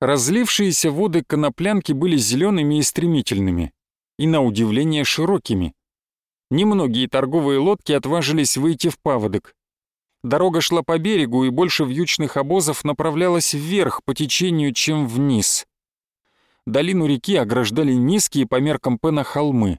Разлившиеся воды коноплянки были зелеными и стремительными, и на удивление широкими. Немногие торговые лодки отважились выйти в паводок. Дорога шла по берегу, и больше вьючных обозов направлялась вверх по течению, чем вниз. Долину реки ограждали низкие по меркам Пена холмы.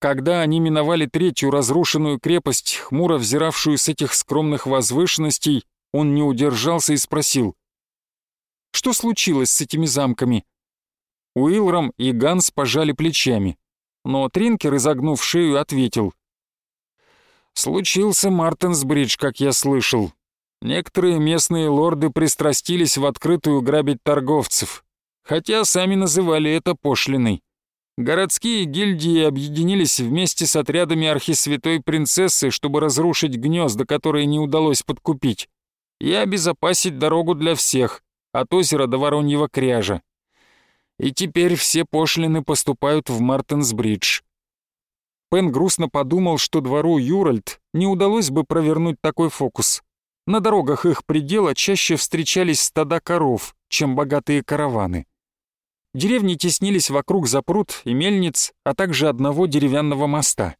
Когда они миновали третью разрушенную крепость, хмуро взиравшую с этих скромных возвышенностей, он не удержался и спросил. «Что случилось с этими замками?» Уилрам и Ганс пожали плечами, но Тринкер, изогнув шею, ответил. «Случился Мартенсбридж, как я слышал. Некоторые местные лорды пристрастились в открытую грабить торговцев, хотя сами называли это пошлиной. Городские гильдии объединились вместе с отрядами Архисвятой Принцессы, чтобы разрушить гнезда, которые не удалось подкупить, и обезопасить дорогу для всех, от озера до Вороньего кряжа. И теперь все пошлины поступают в Мартенсбридж. Пен грустно подумал, что двору Юральд не удалось бы провернуть такой фокус. На дорогах их предела чаще встречались стада коров, чем богатые караваны. Деревни теснились вокруг запрут и мельниц, а также одного деревянного моста.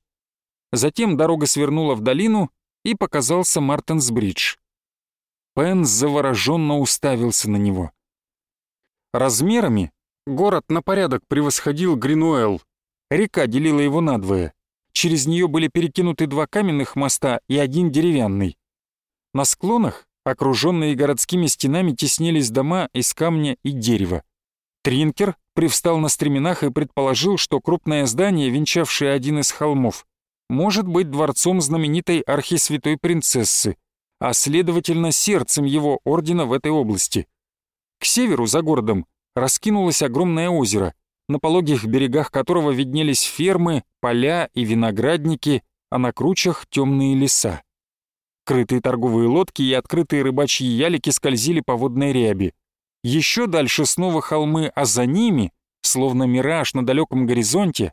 Затем дорога свернула в долину, и показался Мартенсбридж. Пен завороженно уставился на него. Размерами город на порядок превосходил Гринуэлл. Река делила его надвое. Через нее были перекинуты два каменных моста и один деревянный. На склонах, окруженные городскими стенами, теснились дома из камня и дерева. Тринкер привстал на стременах и предположил, что крупное здание, венчавшее один из холмов, может быть дворцом знаменитой архисвятой принцессы, а следовательно сердцем его ордена в этой области. К северу, за городом, раскинулось огромное озеро, на пологих берегах которого виднелись фермы, поля и виноградники, а на кручах темные леса. Крытые торговые лодки и открытые рыбачьи ялики скользили по водной ряби. Еще дальше снова холмы, а за ними, словно мираж на далеком горизонте,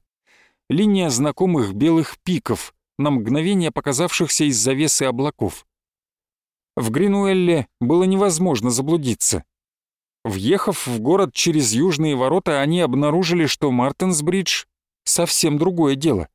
линия знакомых белых пиков, на мгновение показавшихся из завесы облаков. В Гринуэлле было невозможно заблудиться. Въехав в город через южные ворота, они обнаружили, что Мартенсбридж — совсем другое дело.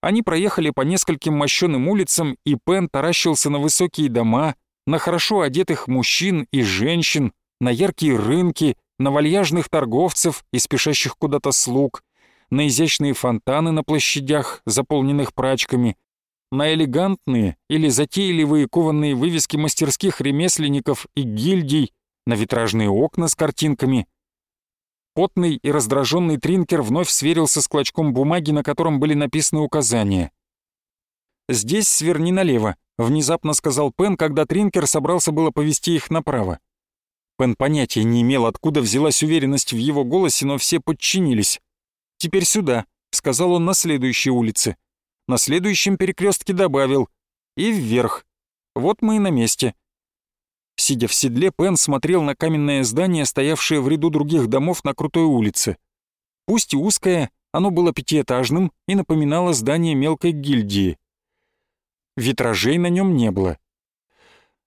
Они проехали по нескольким мощеным улицам, и Пен таращился на высокие дома, на хорошо одетых мужчин и женщин, на яркие рынки, на вальяжных торговцев и спешащих куда-то слуг, на изящные фонтаны на площадях, заполненных прачками, на элегантные или затейливые кованные вывески мастерских ремесленников и гильдий, на витражные окна с картинками. Потный и раздраженный Тринкер вновь сверился с клочком бумаги, на котором были написаны указания. «Здесь сверни налево», — внезапно сказал Пен, когда Тринкер собрался было повести их направо. Пен понятия не имел, откуда взялась уверенность в его голосе, но все подчинились. «Теперь сюда», — сказал он на следующей улице. На следующем перекрестке добавил. «И вверх. Вот мы и на месте». Сидя в седле, Пен смотрел на каменное здание, стоявшее в ряду других домов на крутой улице. Пусть и узкое, оно было пятиэтажным и напоминало здание мелкой гильдии. Витражей на нем не было.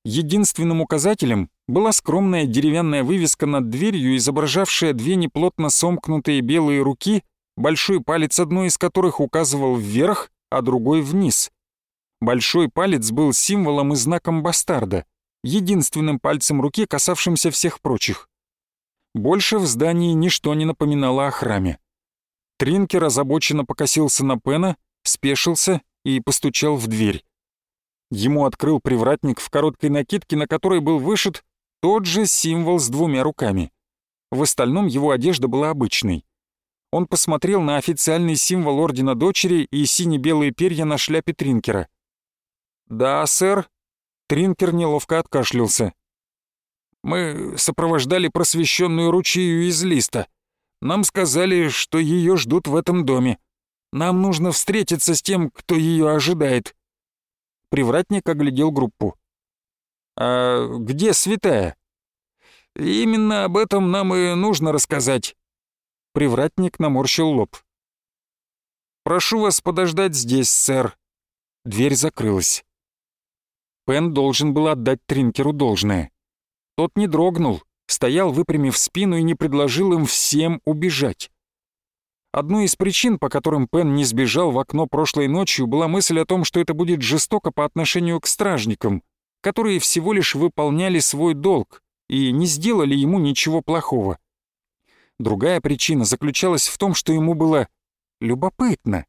Единственным указателем была скромная деревянная вывеска над дверью, изображавшая две неплотно сомкнутые белые руки, большой палец одной из которых указывал вверх, а другой вниз. Большой палец был символом и знаком бастарда, единственным пальцем руки, касавшимся всех прочих. Больше в здании ничто не напоминало о храме. Тринкер озабоченно покосился на Пена, спешился и постучал в дверь. Ему открыл привратник в короткой накидке, на которой был вышит тот же символ с двумя руками. В остальном его одежда была обычной. Он посмотрел на официальный символ Ордена Дочери и сине-белые перья на шляпе Тринкера. «Да, сэр». Тринкер неловко откашлялся. «Мы сопровождали просвещенную ручью из листа. Нам сказали, что ее ждут в этом доме. Нам нужно встретиться с тем, кто ее ожидает. Привратник оглядел группу. «А где святая?» «Именно об этом нам и нужно рассказать». Привратник наморщил лоб. «Прошу вас подождать здесь, сэр». Дверь закрылась. Пен должен был отдать Тринкеру должное. Тот не дрогнул, стоял, выпрямив спину и не предложил им всем убежать. Одной из причин, по которым Пен не сбежал в окно прошлой ночью, была мысль о том, что это будет жестоко по отношению к стражникам, которые всего лишь выполняли свой долг и не сделали ему ничего плохого. Другая причина заключалась в том, что ему было любопытно,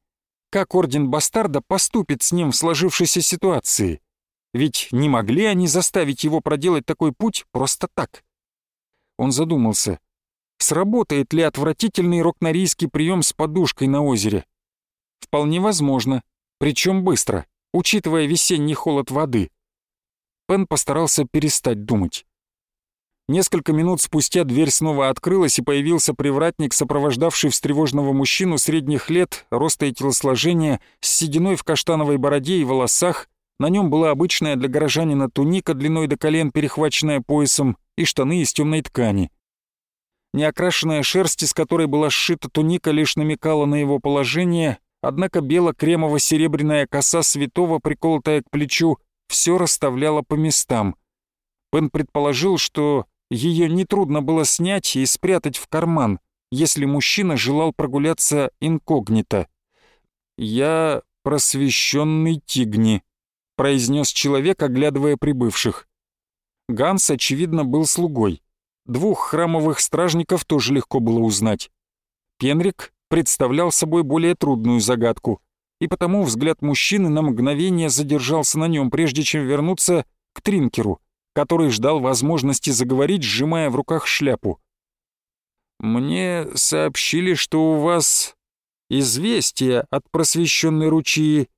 как Орден Бастарда поступит с ним в сложившейся ситуации. Ведь не могли они заставить его проделать такой путь просто так. Он задумался, Сработает ли отвратительный рокнарийский прием с подушкой на озере? Вполне возможно, причем быстро, учитывая весенний холод воды. Пен постарался перестать думать. Несколько минут спустя дверь снова открылась, и появился привратник, сопровождавший встревоженного мужчину средних лет, роста и телосложения, с сединой в каштановой бороде и волосах. На нем была обычная для горожанина туника длиной до колен, перехваченная поясом, и штаны из темной ткани. Неокрашенная шерсть, из которой была сшита туника, лишь намекала на его положение, однако бело-кремово-серебряная коса святого, приколотая к плечу, все расставляла по местам. Пен предположил, что ее нетрудно было снять и спрятать в карман, если мужчина желал прогуляться инкогнито. «Я просвещенный Тигни», — произнес человек, оглядывая прибывших. Ганс, очевидно, был слугой. Двух храмовых стражников тоже легко было узнать. Пенрик представлял собой более трудную загадку, и потому взгляд мужчины на мгновение задержался на нем, прежде чем вернуться к Тринкеру, который ждал возможности заговорить, сжимая в руках шляпу. «Мне сообщили, что у вас известие от просвещенной ручьи.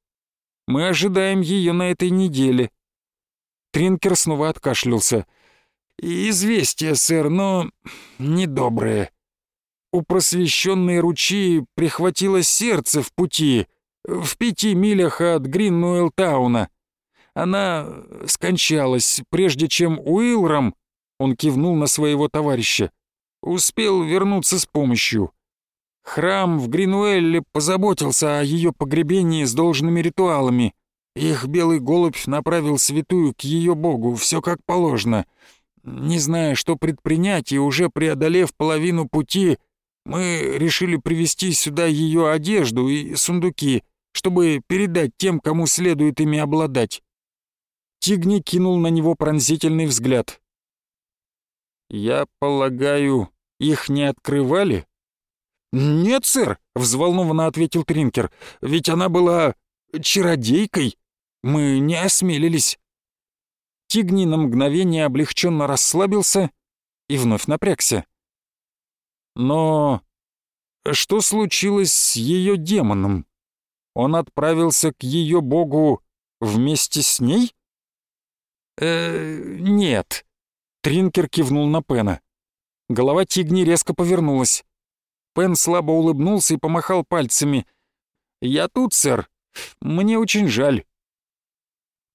Мы ожидаем ее на этой неделе». Тринкер снова откашлялся — «Известие, сэр, но недоброе. У просвещенной ручьи прихватило сердце в пути, в пяти милях от Гриннуэлтауна. Она скончалась, прежде чем Уилрам, он кивнул на своего товарища, успел вернуться с помощью. Храм в Гринуэлле позаботился о ее погребении с должными ритуалами. Их белый голубь направил святую к ее богу, все как положено — не зная, что предпринять, и уже преодолев половину пути, мы решили привезти сюда ее одежду и сундуки, чтобы передать тем, кому следует ими обладать. Тигни кинул на него пронзительный взгляд. «Я полагаю, их не открывали?» «Нет, сэр», — взволнованно ответил Тринкер, «ведь она была чародейкой. Мы не осмелились». Тигни на мгновение облегченно расслабился и вновь напрягся. Но что случилось с ее демоном? Он отправился к ее богу вместе с ней? Э, нет. Тринкер кивнул на Пена. Голова Тигни резко повернулась. Пен слабо улыбнулся и помахал пальцами. «Я тут, сэр. Мне очень жаль».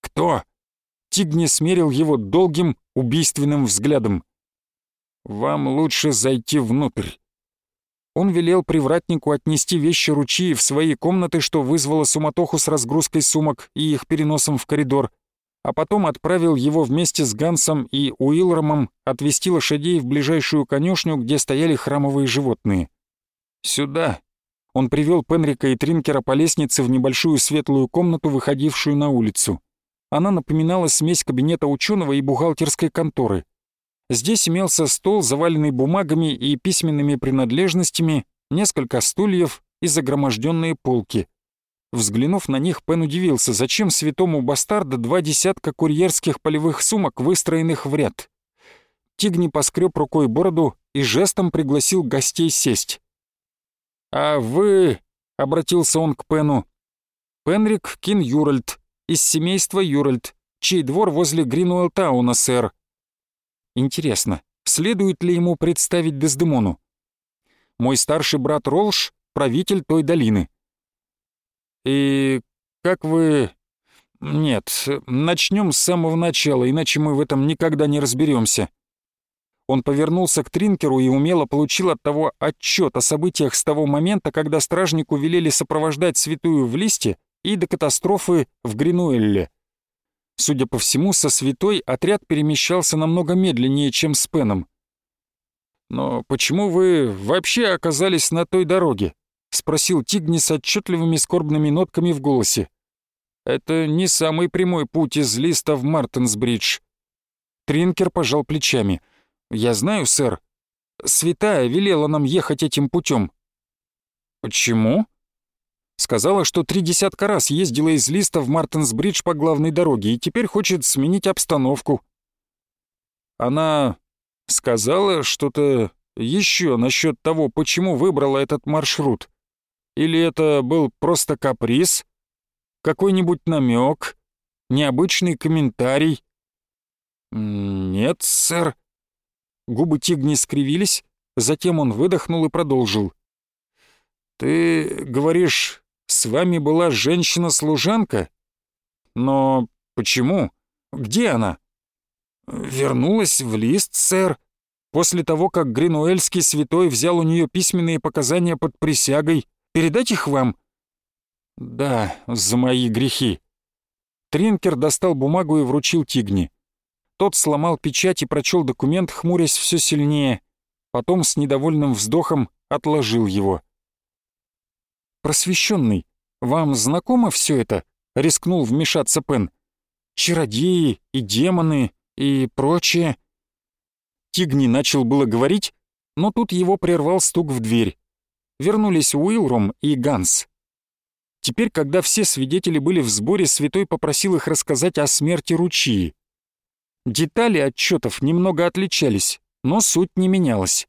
«Кто?» Тигни смерил его долгим, убийственным взглядом. «Вам лучше зайти внутрь». Он велел привратнику отнести вещи ручьи в свои комнаты, что вызвало суматоху с разгрузкой сумок и их переносом в коридор, а потом отправил его вместе с Гансом и Уилромом отвезти лошадей в ближайшую конюшню, где стояли храмовые животные. «Сюда». Он привел Пенрика и Тринкера по лестнице в небольшую светлую комнату, выходившую на улицу. Она напоминала смесь кабинета ученого и бухгалтерской конторы. Здесь имелся стол, заваленный бумагами и письменными принадлежностями, несколько стульев и загроможденные полки. Взглянув на них, Пен удивился, зачем святому бастарда два десятка курьерских полевых сумок, выстроенных в ряд. Тигни поскреб рукой бороду и жестом пригласил гостей сесть. «А вы...» — обратился он к Пену. «Пенрик Кин Юральд, из семейства Юральд, чей двор возле Гринуэлтауна, сэр. Интересно, следует ли ему представить Дездемону? Мой старший брат Ролш — правитель той долины. И как вы... Нет, начнем с самого начала, иначе мы в этом никогда не разберемся. Он повернулся к Тринкеру и умело получил от того отчет о событиях с того момента, когда стражнику велели сопровождать святую в листе и до катастрофы в Гринуэлле. Судя по всему, со святой отряд перемещался намного медленнее, чем с Пеном. Но почему вы вообще оказались на той дороге?» — спросил Тигни с отчетливыми скорбными нотками в голосе. «Это не самый прямой путь из Листа в Мартинсбридж». Тринкер пожал плечами. «Я знаю, сэр. Святая велела нам ехать этим путем. «Почему?» Сказала, что три десятка раз ездила из Листа в Мартинсбридж по главной дороге и теперь хочет сменить обстановку. Она сказала что-то еще насчет того, почему выбрала этот маршрут. Или это был просто каприз? Какой-нибудь намек? Необычный комментарий? «Нет, сэр». Губы Тигни скривились, затем он выдохнул и продолжил. «Ты говоришь, с вами была женщина-служанка? Но почему? Где она?» «Вернулась в лист, сэр, после того, как Гринуэльский святой взял у нее письменные показания под присягой. Передать их вам?» «Да, за мои грехи». Тринкер достал бумагу и вручил Тигни. Тот сломал печать и прочел документ, хмурясь все сильнее. Потом с недовольным вздохом отложил его. «Просвещенный, вам знакомо все это?» — рискнул вмешаться Пен. «Чародеи и демоны и прочее». Тигни начал было говорить, но тут его прервал стук в дверь. Вернулись Уилром и Ганс. Теперь, когда все свидетели были в сборе, святой попросил их рассказать о смерти Ручии. Детали отчетов немного отличались, но суть не менялась.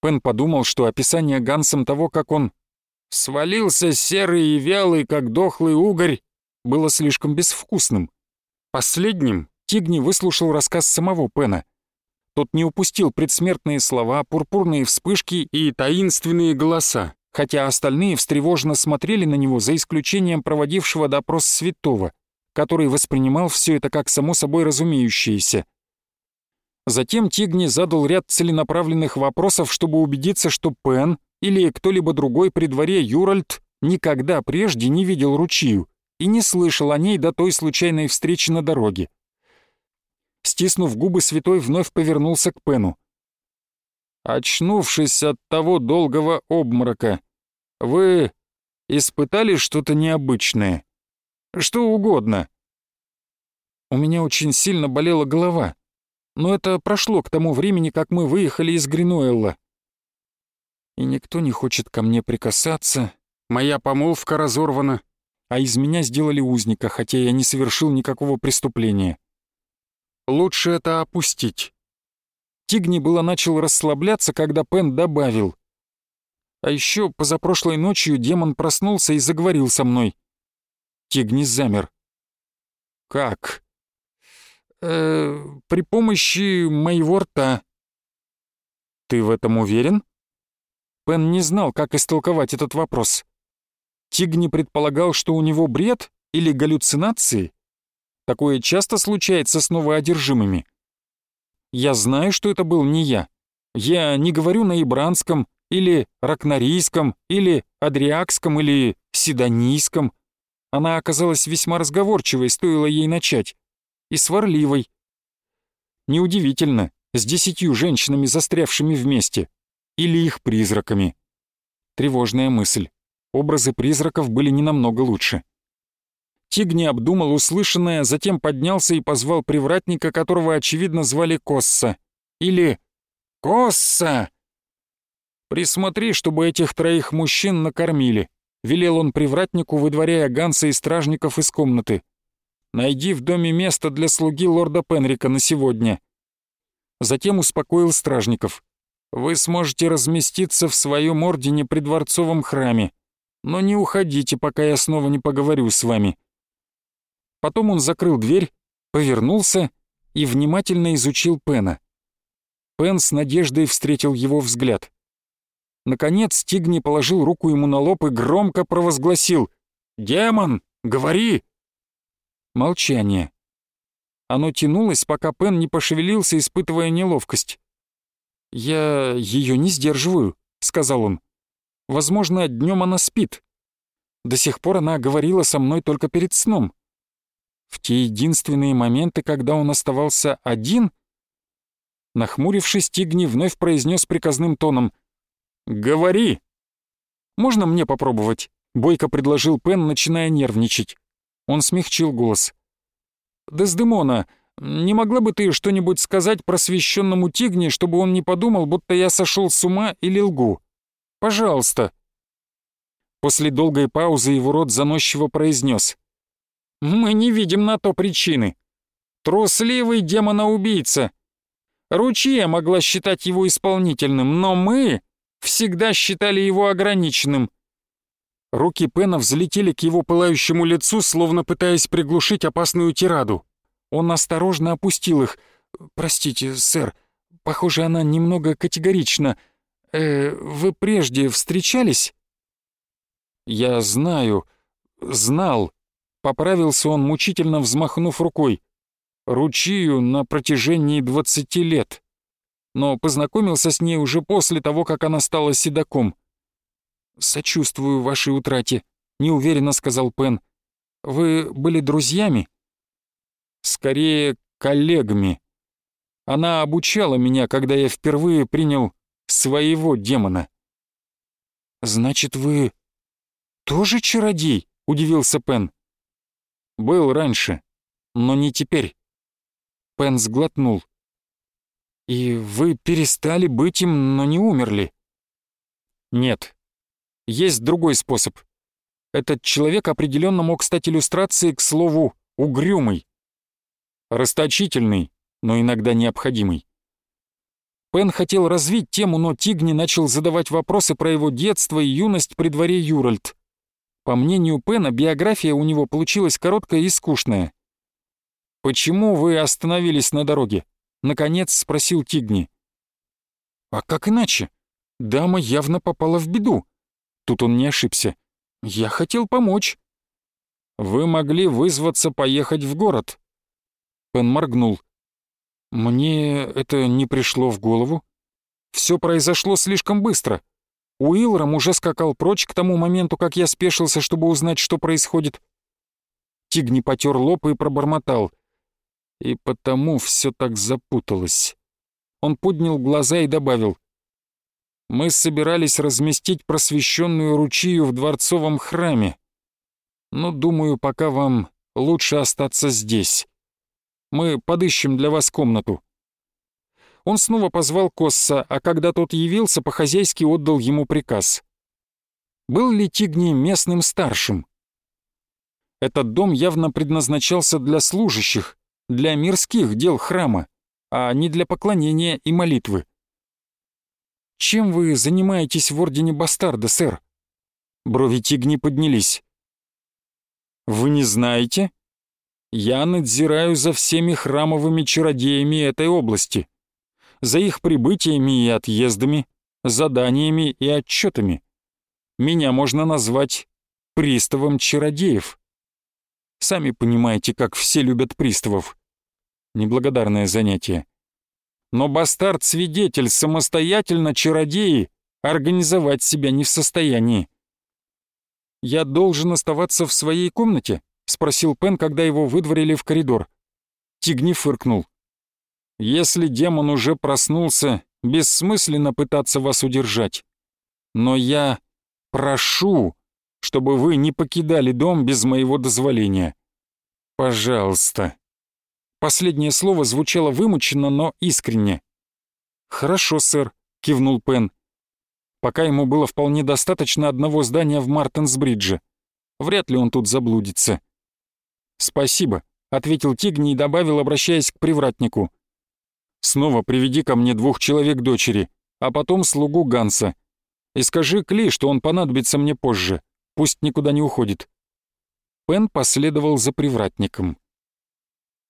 Пен подумал, что описание Гансом того, как он свалился серый и вялый, как дохлый угорь, было слишком безвкусным. Последним Тигни выслушал рассказ самого Пена. Тот не упустил предсмертные слова, пурпурные вспышки и таинственные голоса, хотя остальные встревоженно смотрели на него за исключением проводившего допрос святого, который воспринимал все это как само собой разумеющееся. Затем Тигни задал ряд целенаправленных вопросов, чтобы убедиться, что Пен или кто-либо другой при дворе Юральд никогда прежде не видел ручью и не слышал о ней до той случайной встречи на дороге. Стиснув губы, святой вновь повернулся к Пену. «Очнувшись от того долгого обморока, вы испытали что-то необычное? Что угодно?» У меня очень сильно болела голова, но это прошло к тому времени, как мы выехали из Гринуэлла и никто не хочет ко мне прикасаться, моя помолвка разорвана, а из меня сделали узника, хотя я не совершил никакого преступления. Лучше это опустить. Тигни было начал расслабляться, когда Пен добавил. А еще позапрошлой ночью демон проснулся и заговорил со мной. Тигни замер. «Как?» э, «При помощи моего рта». «Ты в этом уверен?» Пен не знал, как истолковать этот вопрос. Тигни предполагал, что у него бред или галлюцинации. Такое часто случается с новоодержимыми. Я знаю, что это был не я. Я не говорю на ибранском, или ракнарийском, или адриакском, или сидонийском. Она оказалась весьма разговорчивой, стоило ей начать, и сварливой. Неудивительно, с десятью женщинами, застрявшими вместе или их призраками. Тревожная мысль. Образы призраков были не намного лучше. Тигни обдумал услышанное, затем поднялся и позвал привратника, которого, очевидно, звали Косса. Или «Косса!» «Присмотри, чтобы этих троих мужчин накормили», — велел он привратнику, выдворяя Ганса и стражников из комнаты. «Найди в доме место для слуги лорда Пенрика на сегодня». Затем успокоил стражников вы сможете разместиться в своем ордене при дворцовом храме, но не уходите, пока я снова не поговорю с вами». Потом он закрыл дверь, повернулся и внимательно изучил Пена. Пен с надеждой встретил его взгляд. Наконец Тигни положил руку ему на лоб и громко провозгласил «Демон, говори!» Молчание. Оно тянулось, пока Пен не пошевелился, испытывая неловкость. «Я ее не сдерживаю», — сказал он. «Возможно, днем она спит. До сих пор она говорила со мной только перед сном. В те единственные моменты, когда он оставался один, Нахмурившись, Тигни вновь произнес приказным тоном. «Говори!» «Можно мне попробовать?» — Бойко предложил Пен, начиная нервничать. Он смягчил голос. «Дездемона, не могла бы ты что-нибудь сказать просвещенному Тигне, чтобы он не подумал, будто я сошел с ума или лгу? Пожалуйста!» После долгой паузы его рот заносчиво произнес. «Мы не видим на то причины. Трусливый демона-убийца. Ручья могла считать его исполнительным, но мы всегда считали его ограниченным». Руки Пена взлетели к его пылающему лицу, словно пытаясь приглушить опасную тираду. Он осторожно опустил их. «Простите, сэр, похоже, она немного категорична. Э, вы прежде встречались?» «Я знаю, знал», — поправился он, мучительно взмахнув рукой. «Ручию на протяжении двадцати лет. Но познакомился с ней уже после того, как она стала седаком». «Сочувствую вашей утрате», — неуверенно сказал Пен. «Вы были друзьями?» «Скорее, коллегами. Она обучала меня, когда я впервые принял своего демона». «Значит, вы «Тоже чародей?» — удивился Пен. «Был раньше, но не теперь». Пен сглотнул. «И вы перестали быть им, но не умерли?» «Нет. Есть другой способ. Этот человек определенно мог стать иллюстрацией, к слову, угрюмый. Расточительный, но иногда необходимый. Пен хотел развить тему, но Тигни начал задавать вопросы про его детство и юность при дворе Юральд. По мнению Пена, биография у него получилась короткая и скучная. «Почему вы остановились на дороге?» — наконец спросил Тигни. «А как иначе? Дама явно попала в беду». Тут он не ошибся. «Я хотел помочь». «Вы могли вызваться поехать в город». Пен моргнул. «Мне это не пришло в голову. Все произошло слишком быстро. Уилром уже скакал прочь к тому моменту, как я спешился, чтобы узнать, что происходит. Тигни потер лоб и пробормотал. И потому все так запуталось. Он поднял глаза и добавил. «Мы собирались разместить просвещенную ручью в дворцовом храме. Но, думаю, пока вам лучше остаться здесь. Мы подыщем для вас комнату. Он снова позвал Косса, а когда тот явился, по-хозяйски отдал ему приказ. Был ли Тигни местным старшим? Этот дом явно предназначался для служащих, для мирских дел храма, а не для поклонения и молитвы. «Чем вы занимаетесь в Ордене Бастарда, сэр?» Брови Тигни поднялись. «Вы не знаете? Я надзираю за всеми храмовыми чародеями этой области за их прибытиями и отъездами, заданиями и отчетами. Меня можно назвать приставом чародеев. Сами понимаете, как все любят приставов. Неблагодарное занятие. Но бастард-свидетель самостоятельно чародеи организовать себя не в состоянии. «Я должен оставаться в своей комнате?» — спросил Пен, когда его выдворили в коридор. Тигни фыркнул. Если демон уже проснулся, бессмысленно пытаться вас удержать. Но я прошу, чтобы вы не покидали дом без моего дозволения. Пожалуйста». Последнее слово звучало вымученно, но искренне. «Хорошо, сэр», — кивнул Пен. Пока ему было вполне достаточно одного здания в Мартенсбридже. Вряд ли он тут заблудится. «Спасибо», — ответил Тигни и добавил, обращаясь к привратнику. Снова приведи ко мне двух человек дочери, а потом слугу Ганса. И скажи Кли, что он понадобится мне позже. Пусть никуда не уходит». Пен последовал за привратником.